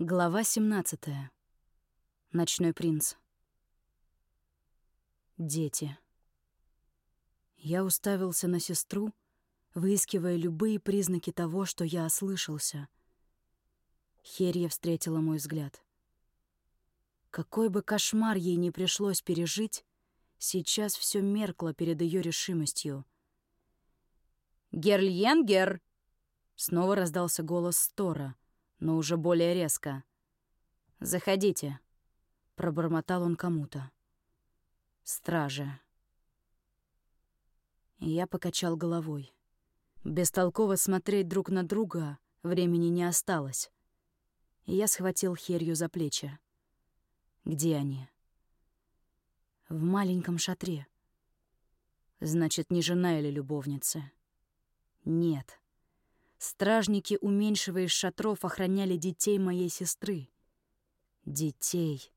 Глава 17. Ночной принц. Дети. Я уставился на сестру, выискивая любые признаки того, что я ослышался. Херья встретила мой взгляд. Какой бы кошмар ей не пришлось пережить, сейчас все меркло перед ее решимостью. «Герльенгер!» Снова раздался голос Стора — но уже более резко. «Заходите», — пробормотал он кому-то. «Стражи». Я покачал головой. Бестолково смотреть друг на друга времени не осталось. я схватил Херью за плечи. «Где они?» «В маленьком шатре». «Значит, не жена или любовница?» «Нет». Стражники, уменьшивая из шатров, охраняли детей моей сестры. Детей.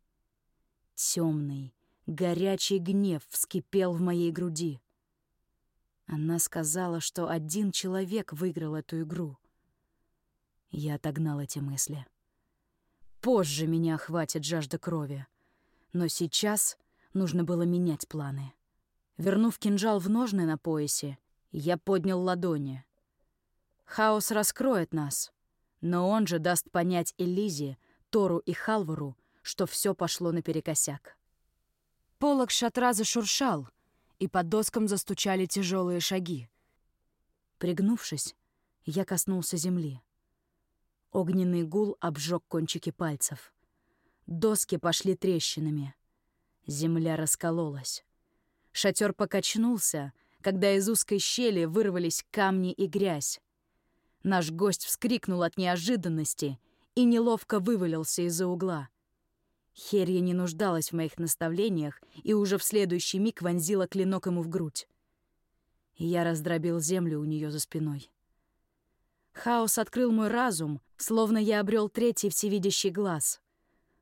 Темный, горячий гнев вскипел в моей груди. Она сказала, что один человек выиграл эту игру. Я отогнал эти мысли. Позже меня охватит жажда крови. Но сейчас нужно было менять планы. Вернув кинжал в ножны на поясе, я поднял ладони — Хаос раскроет нас, но он же даст понять Элизе, Тору и Халвару, что все пошло наперекосяк. Полок шатра зашуршал, и под доском застучали тяжелые шаги. Пригнувшись, я коснулся земли. Огненный гул обжег кончики пальцев. Доски пошли трещинами. Земля раскололась. Шатер покачнулся, когда из узкой щели вырвались камни и грязь. Наш гость вскрикнул от неожиданности и неловко вывалился из-за угла. Херья не нуждалась в моих наставлениях и уже в следующий миг вонзила клинок ему в грудь. Я раздробил землю у нее за спиной. Хаос открыл мой разум, словно я обрел третий всевидящий глаз.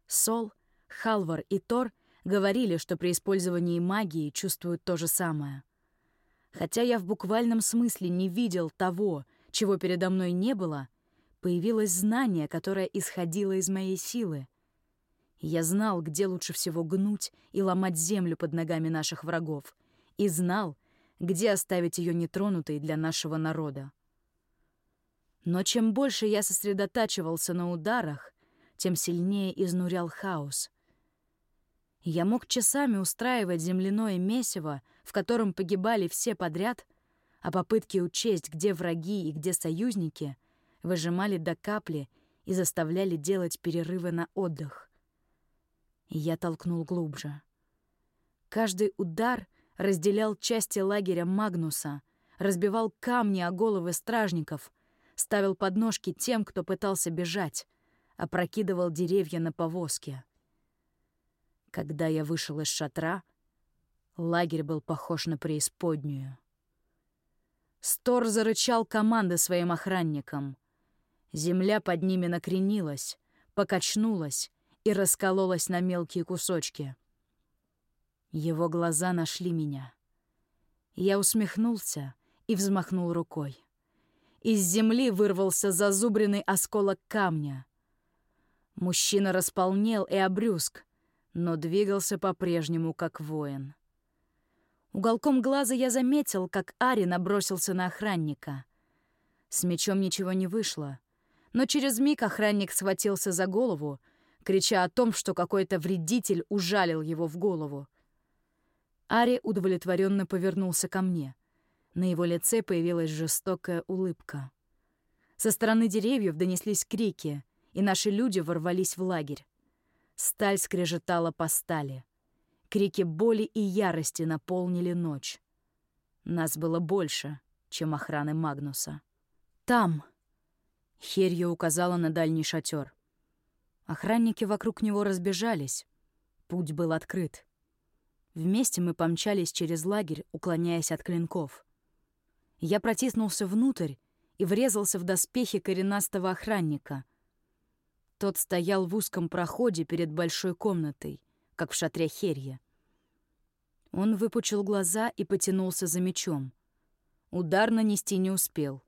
Сол, Халвар и Тор говорили, что при использовании магии чувствуют то же самое. Хотя я в буквальном смысле не видел того, чего передо мной не было, появилось знание, которое исходило из моей силы. Я знал, где лучше всего гнуть и ломать землю под ногами наших врагов, и знал, где оставить ее нетронутой для нашего народа. Но чем больше я сосредотачивался на ударах, тем сильнее изнурял хаос. Я мог часами устраивать земляное месиво, в котором погибали все подряд, а попытки учесть, где враги и где союзники, выжимали до капли и заставляли делать перерывы на отдых. И я толкнул глубже. Каждый удар разделял части лагеря Магнуса, разбивал камни о головы стражников, ставил подножки тем, кто пытался бежать, опрокидывал деревья на повозке. Когда я вышел из шатра, лагерь был похож на преисподнюю. Стор зарычал команды своим охранникам. Земля под ними накренилась, покачнулась и раскололась на мелкие кусочки. Его глаза нашли меня. Я усмехнулся и взмахнул рукой. Из земли вырвался зазубренный осколок камня. Мужчина располнел и обрюзг, но двигался по-прежнему как воин. Уголком глаза я заметил, как Ари набросился на охранника. С мечом ничего не вышло, но через миг охранник схватился за голову, крича о том, что какой-то вредитель ужалил его в голову. Ари удовлетворенно повернулся ко мне. На его лице появилась жестокая улыбка. Со стороны деревьев донеслись крики, и наши люди ворвались в лагерь. Сталь скрежетала по стали — Крики боли и ярости наполнили ночь. Нас было больше, чем охраны Магнуса. «Там!» — Херья указала на дальний шатер. Охранники вокруг него разбежались. Путь был открыт. Вместе мы помчались через лагерь, уклоняясь от клинков. Я протиснулся внутрь и врезался в доспехи коренастого охранника. Тот стоял в узком проходе перед большой комнатой, как в шатре Херья. Он выпучил глаза и потянулся за мечом. Удар нанести не успел.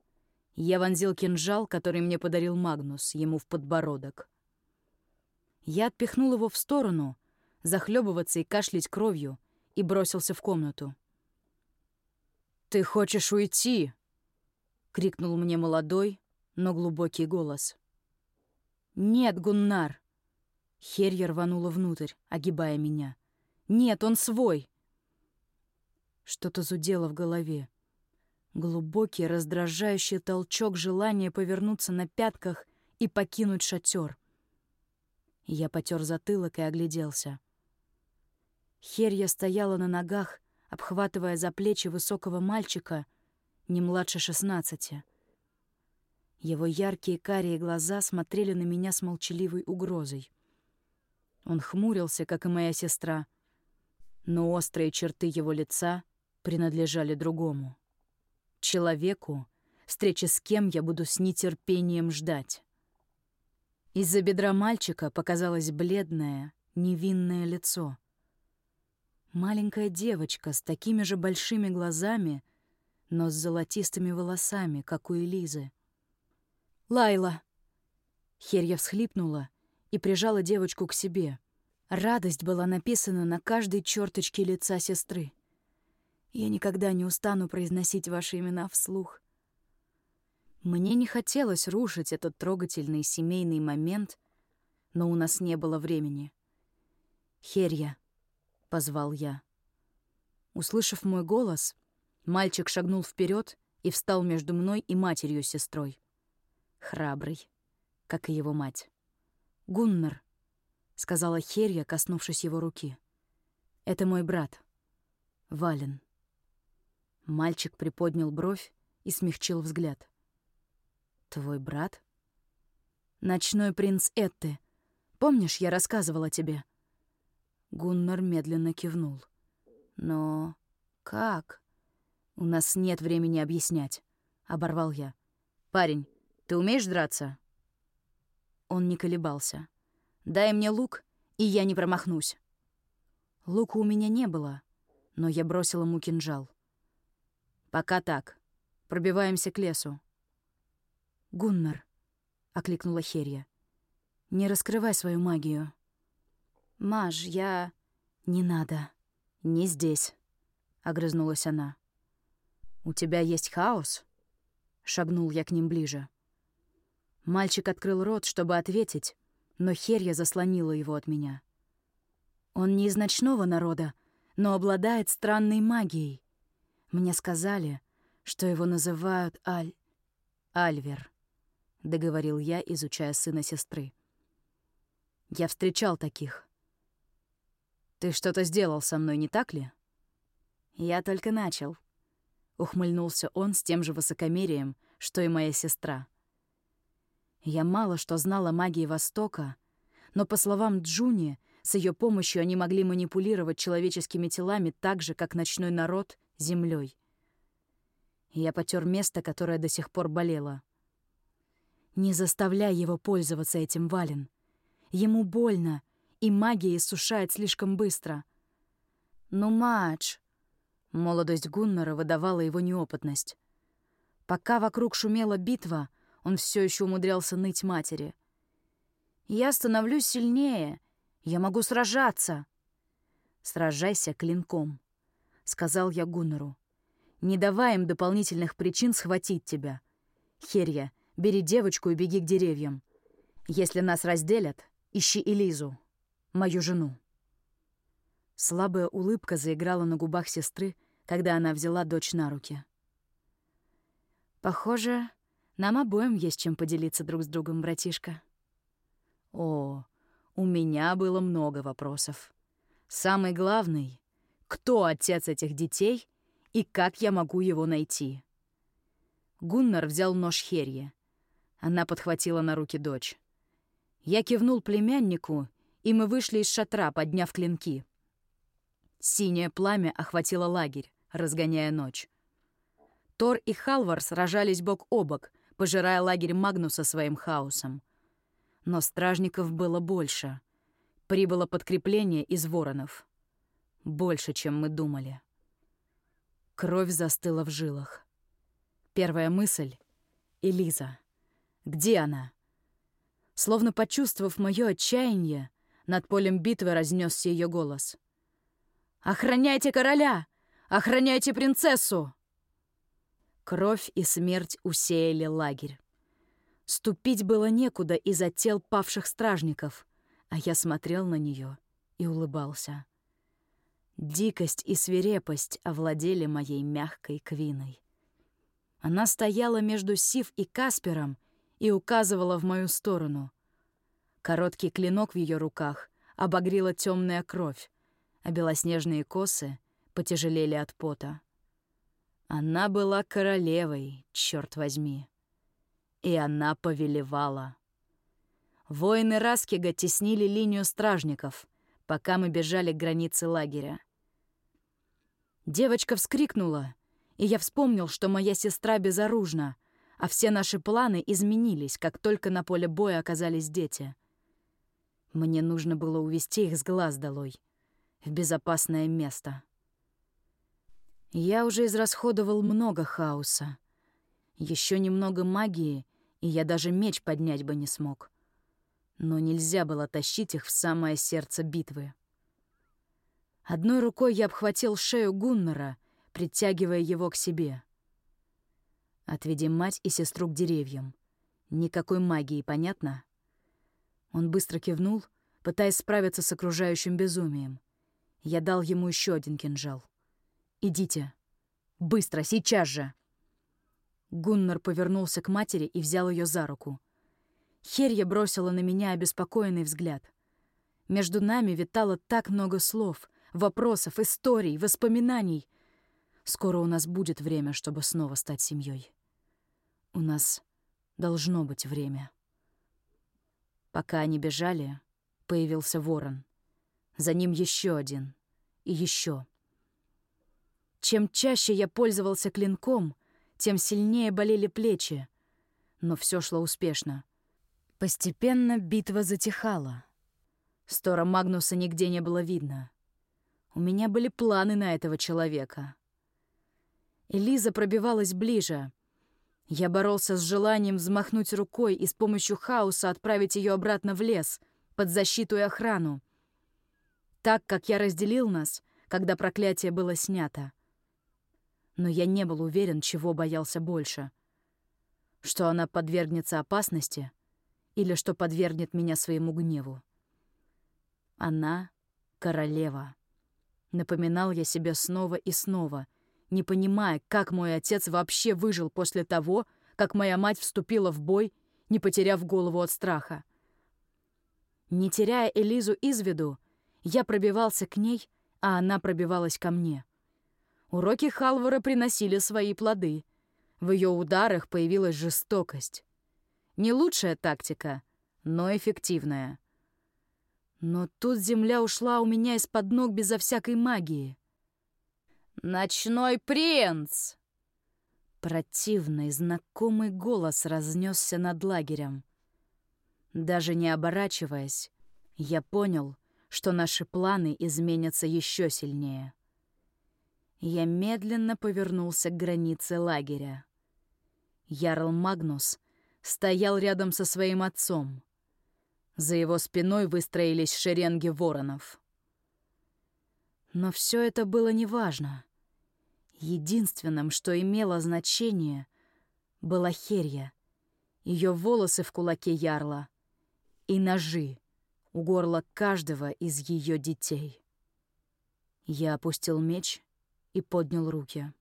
Я вонзил кинжал, который мне подарил Магнус, ему в подбородок. Я отпихнул его в сторону, захлебываться и кашлять кровью, и бросился в комнату. «Ты хочешь уйти?» — крикнул мне молодой, но глубокий голос. «Нет, Гуннар!» Херья рванула внутрь, огибая меня. «Нет, он свой!» Что-то зудело в голове. Глубокий, раздражающий толчок желания повернуться на пятках и покинуть шатер. Я потер затылок и огляделся. Херья стояла на ногах, обхватывая за плечи высокого мальчика, не младше шестнадцати. Его яркие карие глаза смотрели на меня с молчаливой угрозой. Он хмурился, как и моя сестра, но острые черты его лица принадлежали другому. Человеку, встречи с кем я буду с нетерпением ждать. Из-за бедра мальчика показалось бледное, невинное лицо. Маленькая девочка с такими же большими глазами, но с золотистыми волосами, как у Элизы. «Лайла!» Херья всхлипнула и прижала девочку к себе. Радость была написана на каждой черточке лица сестры. Я никогда не устану произносить ваши имена вслух. Мне не хотелось рушить этот трогательный семейный момент, но у нас не было времени. «Херья», — позвал я. Услышав мой голос, мальчик шагнул вперед и встал между мной и матерью-сестрой. Храбрый, как и его мать. «Гуннар», — сказала Херья, коснувшись его руки. «Это мой брат, Вален». Мальчик приподнял бровь и смягчил взгляд. «Твой брат?» «Ночной принц Этты. Помнишь, я рассказывала тебе?» Гуннар медленно кивнул. «Но как?» «У нас нет времени объяснять», — оборвал я. «Парень, ты умеешь драться?» Он не колебался. «Дай мне лук, и я не промахнусь». Лука у меня не было, но я бросил ему кинжал. «Пока так. Пробиваемся к лесу». «Гуннар», — окликнула Херья, — «не раскрывай свою магию». «Маж, я...» «Не надо. Не здесь», — огрызнулась она. «У тебя есть хаос?» Шагнул я к ним ближе. Мальчик открыл рот, чтобы ответить, но Херья заслонила его от меня. «Он не из ночного народа, но обладает странной магией. Мне сказали, что его называют Аль... Альвер», — договорил я, изучая сына сестры. «Я встречал таких». «Ты что-то сделал со мной, не так ли?» «Я только начал», — ухмыльнулся он с тем же высокомерием, что и моя сестра. Я мало что знала магии Востока, но, по словам Джуни, с ее помощью они могли манипулировать человеческими телами так же, как ночной народ землей. Я потер место, которое до сих пор болело. Не заставляй его пользоваться этим, Вален. Ему больно, и магия иссушает слишком быстро. «Ну, Мадж!» Молодость Гуннера выдавала его неопытность. Пока вокруг шумела битва, он все еще умудрялся ныть матери. «Я становлюсь сильнее. Я могу сражаться». «Сражайся клинком», сказал я Гуннеру. «Не давай им дополнительных причин схватить тебя. Херья, бери девочку и беги к деревьям. Если нас разделят, ищи Элизу, мою жену». Слабая улыбка заиграла на губах сестры, когда она взяла дочь на руки. «Похоже, нам обоим есть чем поделиться друг с другом, братишка». «О, у меня было много вопросов. Самый главный кто отец этих детей и как я могу его найти. Гуннар взял нож Херье. Она подхватила на руки дочь. Я кивнул племяннику, и мы вышли из шатра, подняв клинки. Синее пламя охватило лагерь, разгоняя ночь. Тор и Халвар сражались бок о бок, пожирая лагерь Магнуса своим хаосом. Но стражников было больше. Прибыло подкрепление из воронов. Больше, чем мы думали. Кровь застыла в жилах. Первая мысль — Элиза. Где она? Словно почувствовав мое отчаяние, Над полем битвы разнесся ее голос. «Охраняйте короля! Охраняйте принцессу!» Кровь и смерть усеяли лагерь. Ступить было некуда из-за тел павших стражников, а я смотрел на нее и улыбался. Дикость и свирепость овладели моей мягкой квиной. Она стояла между Сив и Каспером и указывала в мою сторону. Короткий клинок в ее руках обогрела темная кровь, а белоснежные косы потяжелели от пота. Она была королевой, черт возьми. И она повелевала. Воины Раскига теснили линию стражников, пока мы бежали к границе лагеря. Девочка вскрикнула, и я вспомнил, что моя сестра безоружна, а все наши планы изменились, как только на поле боя оказались дети. Мне нужно было увести их с глаз долой, в безопасное место. Я уже израсходовал много хаоса. Еще немного магии, и я даже меч поднять бы не смог. Но нельзя было тащить их в самое сердце битвы. Одной рукой я обхватил шею Гуннера, притягивая его к себе. «Отведи мать и сестру к деревьям. Никакой магии, понятно?» Он быстро кивнул, пытаясь справиться с окружающим безумием. Я дал ему еще один кинжал. «Идите. Быстро, сейчас же!» Гуннар повернулся к матери и взял ее за руку. Херья бросила на меня обеспокоенный взгляд. Между нами витало так много слов, вопросов, историй, воспоминаний. Скоро у нас будет время, чтобы снова стать семьей. У нас должно быть время. Пока они бежали, появился ворон. За ним еще один. И еще. Чем чаще я пользовался клинком, тем сильнее болели плечи. Но все шло успешно. Постепенно битва затихала. Стора Магнуса нигде не было видно. У меня были планы на этого человека. Элиза пробивалась ближе. Я боролся с желанием взмахнуть рукой и с помощью хаоса отправить ее обратно в лес, под защиту и охрану. Так, как я разделил нас, когда проклятие было снято но я не был уверен, чего боялся больше. Что она подвергнется опасности или что подвергнет меня своему гневу. Она — королева. Напоминал я себе снова и снова, не понимая, как мой отец вообще выжил после того, как моя мать вступила в бой, не потеряв голову от страха. Не теряя Элизу из виду, я пробивался к ней, а она пробивалась ко мне. Уроки Халвара приносили свои плоды. В ее ударах появилась жестокость. Не лучшая тактика, но эффективная. Но тут земля ушла у меня из-под ног безо всякой магии. «Ночной принц!» Противный, знакомый голос разнесся над лагерем. Даже не оборачиваясь, я понял, что наши планы изменятся еще сильнее. Я медленно повернулся к границе лагеря. Ярл Магнус стоял рядом со своим отцом. За его спиной выстроились шеренги воронов. Но все это было неважно. Единственным, что имело значение, была Херья, ее волосы в кулаке ярла и ножи у горла каждого из ее детей. Я опустил меч и поднял руки.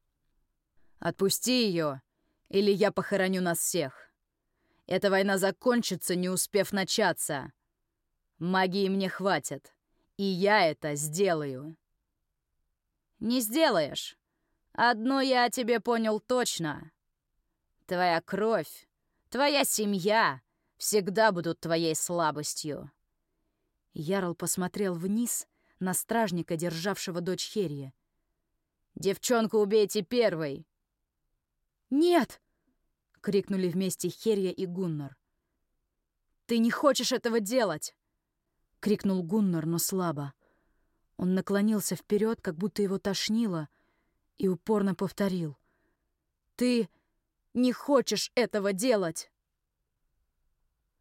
«Отпусти ее, или я похороню нас всех. Эта война закончится, не успев начаться. Магии мне хватит, и я это сделаю». «Не сделаешь. Одно я тебе понял точно. Твоя кровь, твоя семья всегда будут твоей слабостью». Ярл посмотрел вниз на стражника, державшего дочь Херии, «Девчонку убейте первой!» «Нет!» — крикнули вместе Херья и Гуннар. «Ты не хочешь этого делать!» — крикнул Гуннар, но слабо. Он наклонился вперед, как будто его тошнило, и упорно повторил. «Ты не хочешь этого делать!»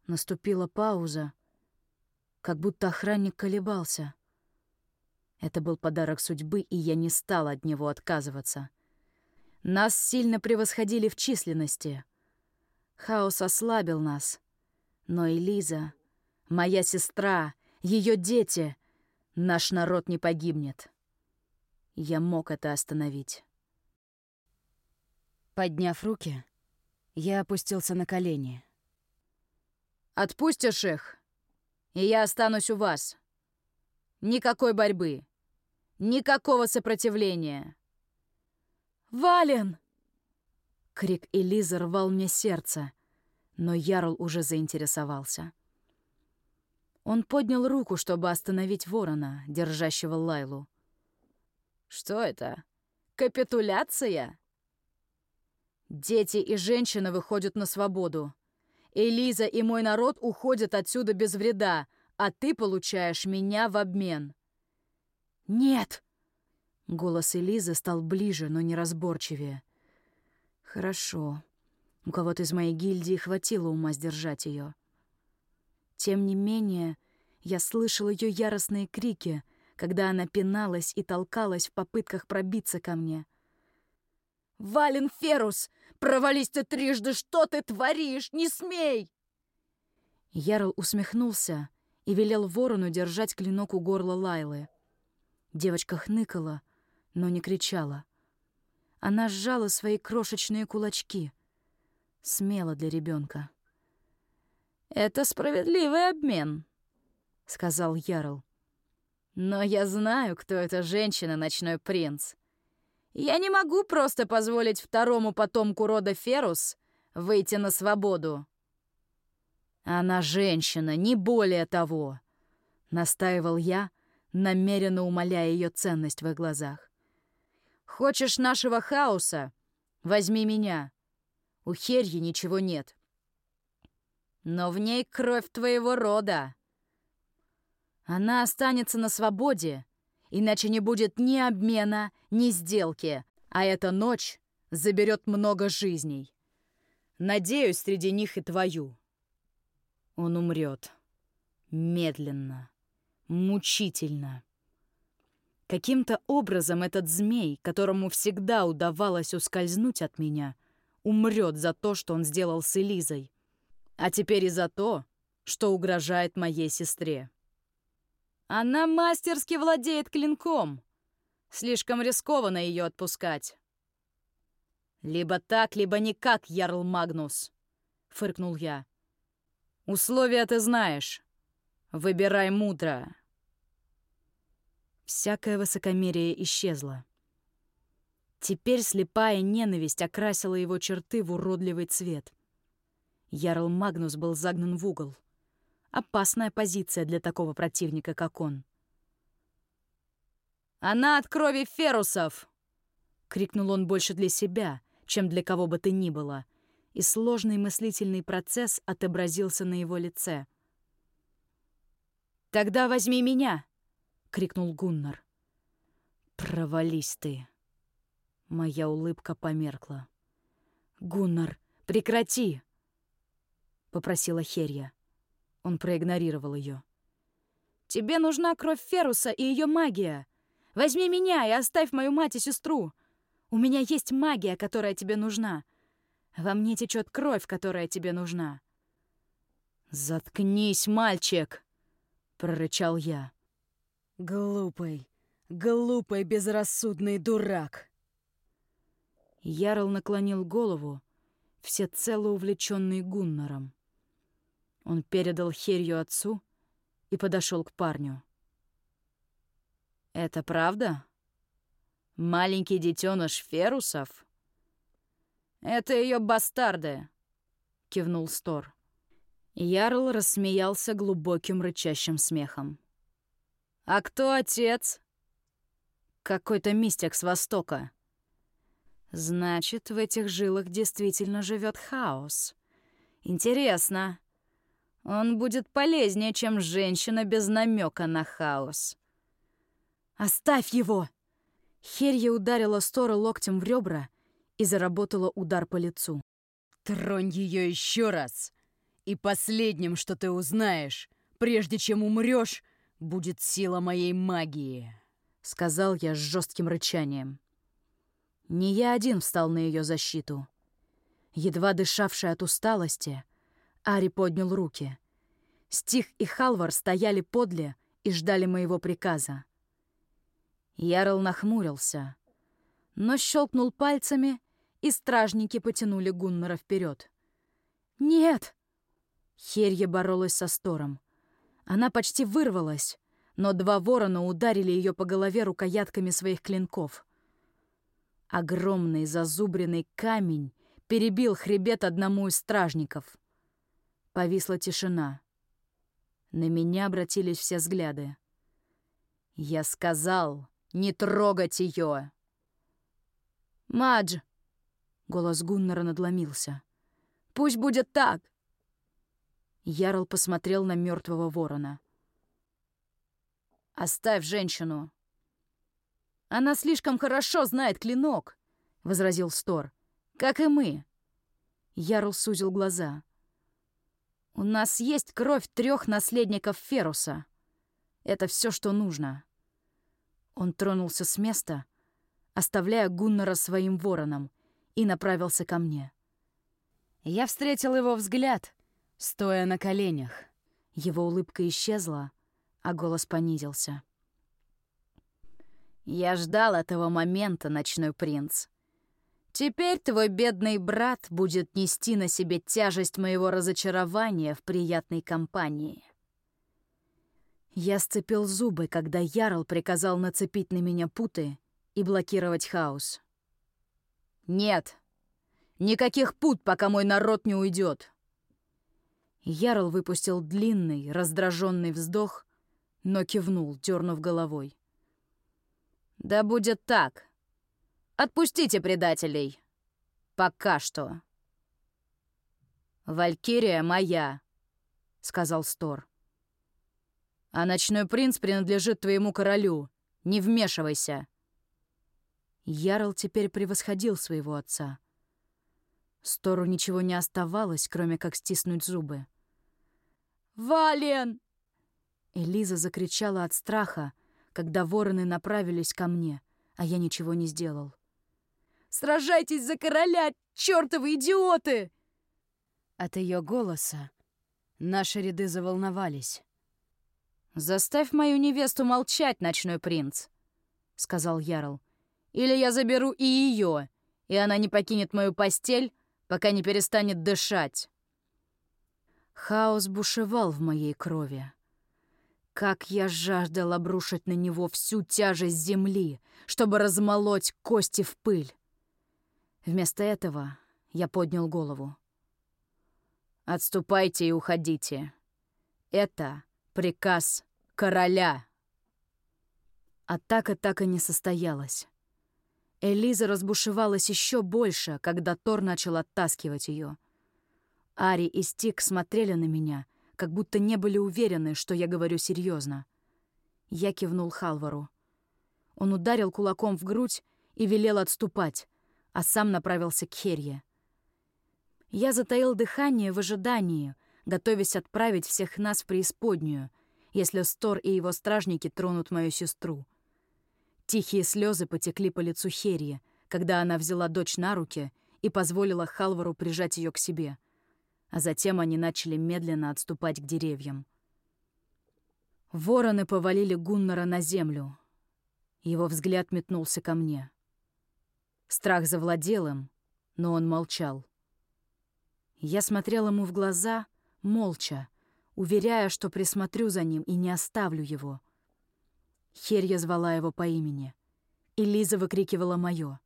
Наступила пауза. как будто охранник колебался. Это был подарок судьбы, и я не стал от него отказываться. Нас сильно превосходили в численности. Хаос ослабил нас. Но Элиза, моя сестра, ее дети, наш народ не погибнет. Я мог это остановить. Подняв руки, я опустился на колени. «Отпустишь их, и я останусь у вас. Никакой борьбы, никакого сопротивления». «Вален!» Крик Элизы рвал мне сердце, но Ярл уже заинтересовался. Он поднял руку, чтобы остановить ворона, держащего Лайлу. «Что это? Капитуляция?» Дети и женщины выходят на свободу. Элиза и мой народ уходят отсюда без вреда, а ты получаешь меня в обмен. Нет! Голос Элизы стал ближе, но неразборчивее. Хорошо. У кого-то из моей гильдии хватило ума сдержать ее. Тем не менее, я слышал ее яростные крики, когда она пиналась и толкалась в попытках пробиться ко мне — «Вален Ферус! Провались ты трижды! Что ты творишь? Не смей!» Ярл усмехнулся и велел ворону держать клинок у горла Лайлы. Девочка хныкала, но не кричала. Она сжала свои крошечные кулачки. Смело для ребенка. «Это справедливый обмен», — сказал Ярл. «Но я знаю, кто эта женщина, ночной принц. Я не могу просто позволить второму потомку рода Ферус выйти на свободу. Она женщина, не более того, настаивал я, намеренно умаляя ее ценность в их глазах. Хочешь нашего хаоса? Возьми меня. У Херьи ничего нет. Но в ней кровь твоего рода. Она останется на свободе, Иначе не будет ни обмена, ни сделки, а эта ночь заберет много жизней. Надеюсь, среди них и твою. Он умрет. Медленно. Мучительно. Каким-то образом этот змей, которому всегда удавалось ускользнуть от меня, умрет за то, что он сделал с Элизой. А теперь и за то, что угрожает моей сестре. Она мастерски владеет клинком. Слишком рискованно ее отпускать. «Либо так, либо никак, Ярл Магнус», — фыркнул я. «Условия ты знаешь. Выбирай мудро». Всякое высокомерие исчезло. Теперь слепая ненависть окрасила его черты в уродливый цвет. Ярл Магнус был загнан в угол. Опасная позиция для такого противника, как он. «Она от крови ферусов!» — крикнул он больше для себя, чем для кого бы то ни было, и сложный мыслительный процесс отобразился на его лице. «Тогда возьми меня!» — крикнул Гуннар. «Провались ты!» Моя улыбка померкла. «Гуннар, прекрати!» — попросила Херья. Он проигнорировал ее. «Тебе нужна кровь Феруса и ее магия. Возьми меня и оставь мою мать и сестру. У меня есть магия, которая тебе нужна. Во мне течет кровь, которая тебе нужна». «Заткнись, мальчик!» — прорычал я. «Глупый, глупый, безрассудный дурак!» Ярл наклонил голову, всецело увлеченный Гуннором. Он передал Херью отцу и подошел к парню. «Это правда? Маленький детеныш Ферусов?» «Это ее бастарды», — кивнул Стор. Ярл рассмеялся глубоким рычащим смехом. «А кто отец?» «Какой-то мистик с Востока». «Значит, в этих жилах действительно живет хаос. Интересно, он будет полезнее, чем женщина без намека на хаос. «Оставь его!» Херья ударила Стора локтем в ребра и заработала удар по лицу. «Тронь ее еще раз, и последним, что ты узнаешь, прежде чем умрешь, будет сила моей магии», — сказал я с жестким рычанием. Не я один встал на ее защиту. Едва дышавший от усталости, Ари поднял руки. Стих и Халвар стояли подле и ждали моего приказа. Ярл нахмурился, но щелкнул пальцами, и стражники потянули Гуннера вперед. «Нет!» Херья боролась со Стором. Она почти вырвалась, но два ворона ударили ее по голове рукоятками своих клинков. Огромный зазубренный камень перебил хребет одному из стражников. Повисла тишина. На меня обратились все взгляды. Я сказал, не трогать ее. «Мадж!» — голос Гуннера надломился. «Пусть будет так!» Ярл посмотрел на мертвого ворона. «Оставь женщину!» «Она слишком хорошо знает клинок», — возразил Стор. «Как и мы». Ярл сузил глаза. «У нас есть кровь трех наследников Феруса. Это все, что нужно». Он тронулся с места, оставляя Гуннера своим вороном, и направился ко мне. Я встретил его взгляд, стоя на коленях. Его улыбка исчезла, а голос понизился. Я ждал этого момента, ночной принц. Теперь твой бедный брат будет нести на себе тяжесть моего разочарования в приятной компании. Я сцепил зубы, когда Ярл приказал нацепить на меня путы и блокировать хаос. «Нет! Никаких пут, пока мой народ не уйдет!» Ярл выпустил длинный, раздраженный вздох, но кивнул, дернув головой. Да будет так. Отпустите предателей. Пока что. Валькирия моя, сказал Стор. А ночной принц принадлежит твоему королю. Не вмешивайся. Ярл теперь превосходил своего отца. Стору ничего не оставалось, кроме как стиснуть зубы. «Вален!» Элиза закричала от страха, когда вороны направились ко мне, а я ничего не сделал. «Сражайтесь за короля, чертовы идиоты!» От ее голоса наши ряды заволновались. «Заставь мою невесту молчать, ночной принц», — сказал Ярл. «Или я заберу и ее, и она не покинет мою постель, пока не перестанет дышать». Хаос бушевал в моей крови. Как я жаждал обрушить на него всю тяжесть земли, чтобы размолоть кости в пыль. Вместо этого я поднял голову. «Отступайте и уходите. Это приказ короля». Атака так и не состоялась. Элиза разбушевалась еще больше, когда Тор начал оттаскивать ее. Ари и Стик смотрели на меня — как будто не были уверены, что я говорю серьезно. Я кивнул Халвару. Он ударил кулаком в грудь и велел отступать, а сам направился к Херье. Я затаил дыхание в ожидании, готовясь отправить всех нас в преисподнюю, если Стор и его стражники тронут мою сестру. Тихие слезы потекли по лицу Херье, когда она взяла дочь на руки и позволила Халвару прижать ее к себе — а затем они начали медленно отступать к деревьям. Вороны повалили Гуннера на землю. Его взгляд метнулся ко мне. Страх завладел им, но он молчал. Я смотрел ему в глаза, молча, уверяя, что присмотрю за ним и не оставлю его. Херья звала его по имени. И Лиза выкрикивала моё.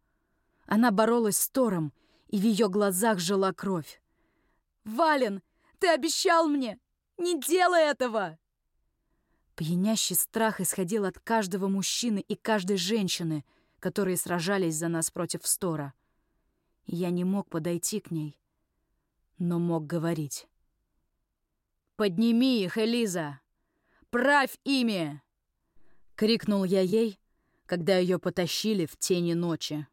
Она боролась с Тором, и в ее глазах жила кровь. Вален, ты обещал мне! Не делай этого!» Пьянящий страх исходил от каждого мужчины и каждой женщины, которые сражались за нас против Стора. Я не мог подойти к ней, но мог говорить. «Подними их, Элиза! Правь ими!» — крикнул я ей, когда ее потащили в тени ночи.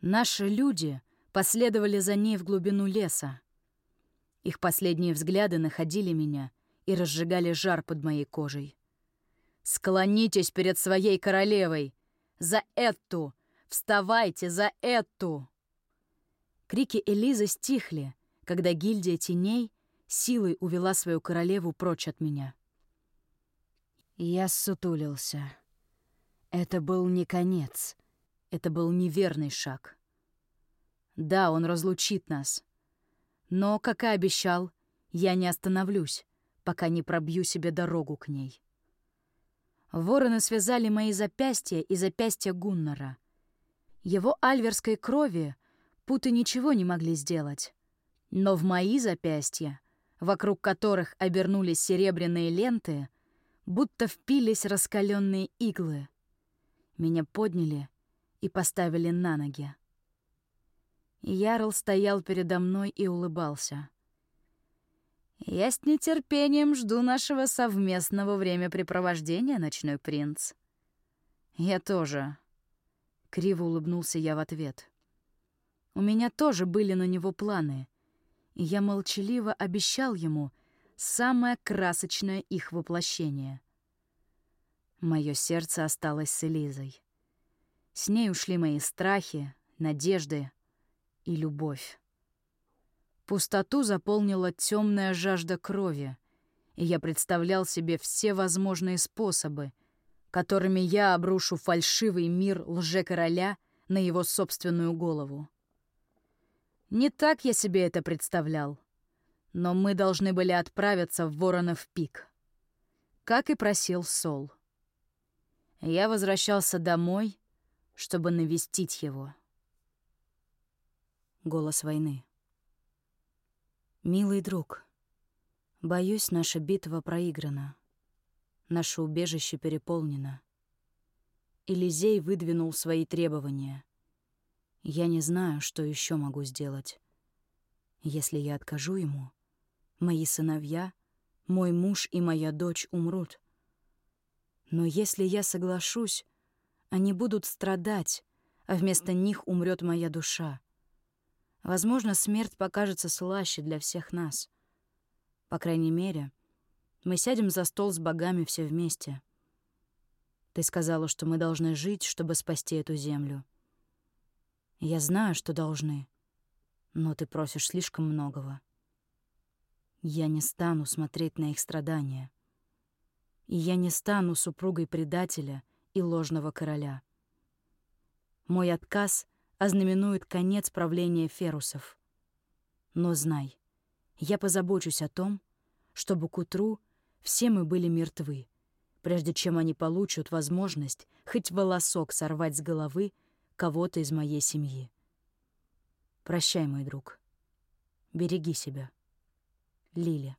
Наши люди последовали за ней в глубину леса. Их последние взгляды находили меня и разжигали жар под моей кожей. «Склонитесь перед своей королевой! За эту! Вставайте за эту!» Крики Элизы стихли, когда гильдия теней силой увела свою королеву прочь от меня. Я ссутулился. Это был не конец. Это был неверный шаг. Да, он разлучит нас. Но, как и обещал, я не остановлюсь, пока не пробью себе дорогу к ней. Вороны связали мои запястья и запястья Гуннара. Его альверской крови путы ничего не могли сделать. Но в мои запястья, вокруг которых обернулись серебряные ленты, будто впились раскаленные иглы. Меня подняли и поставили на ноги. Ярл стоял передо мной и улыбался. «Я с нетерпением жду нашего совместного времяпрепровождения, ночной принц». «Я тоже». Криво улыбнулся я в ответ. У меня тоже были на него планы, и я молчаливо обещал ему самое красочное их воплощение. Мое сердце осталось с Элизой. С ней ушли мои страхи, надежды, и любовь. Пустоту заполнила темная жажда крови, и я представлял себе все возможные способы, которыми я обрушу фальшивый мир лже-короля на его собственную голову. Не так я себе это представлял, но мы должны были отправиться в Воронов пик, как и просил Сол. Я возвращался домой, чтобы навестить его. Голос войны. «Милый друг, боюсь, наша битва проиграна. Наше убежище переполнено. Элизей выдвинул свои требования. Я не знаю, что еще могу сделать. Если я откажу ему, мои сыновья, мой муж и моя дочь умрут. Но если я соглашусь, они будут страдать, а вместо них умрет моя душа. Возможно, смерть покажется слаще для всех нас. По крайней мере, мы сядем за стол с богами все вместе. Ты сказала, что мы должны жить, чтобы спасти эту землю. Я знаю, что должны, но ты просишь слишком многого. Я не стану смотреть на их страдания. И я не стану супругой предателя и ложного короля. Мой отказ ознаменует конец правления ферусов. Но знай, я позабочусь о том, чтобы к утру все мы были мертвы, прежде чем они получат возможность хоть волосок сорвать с головы кого-то из моей семьи. Прощай, мой друг. Береги себя. Лиля.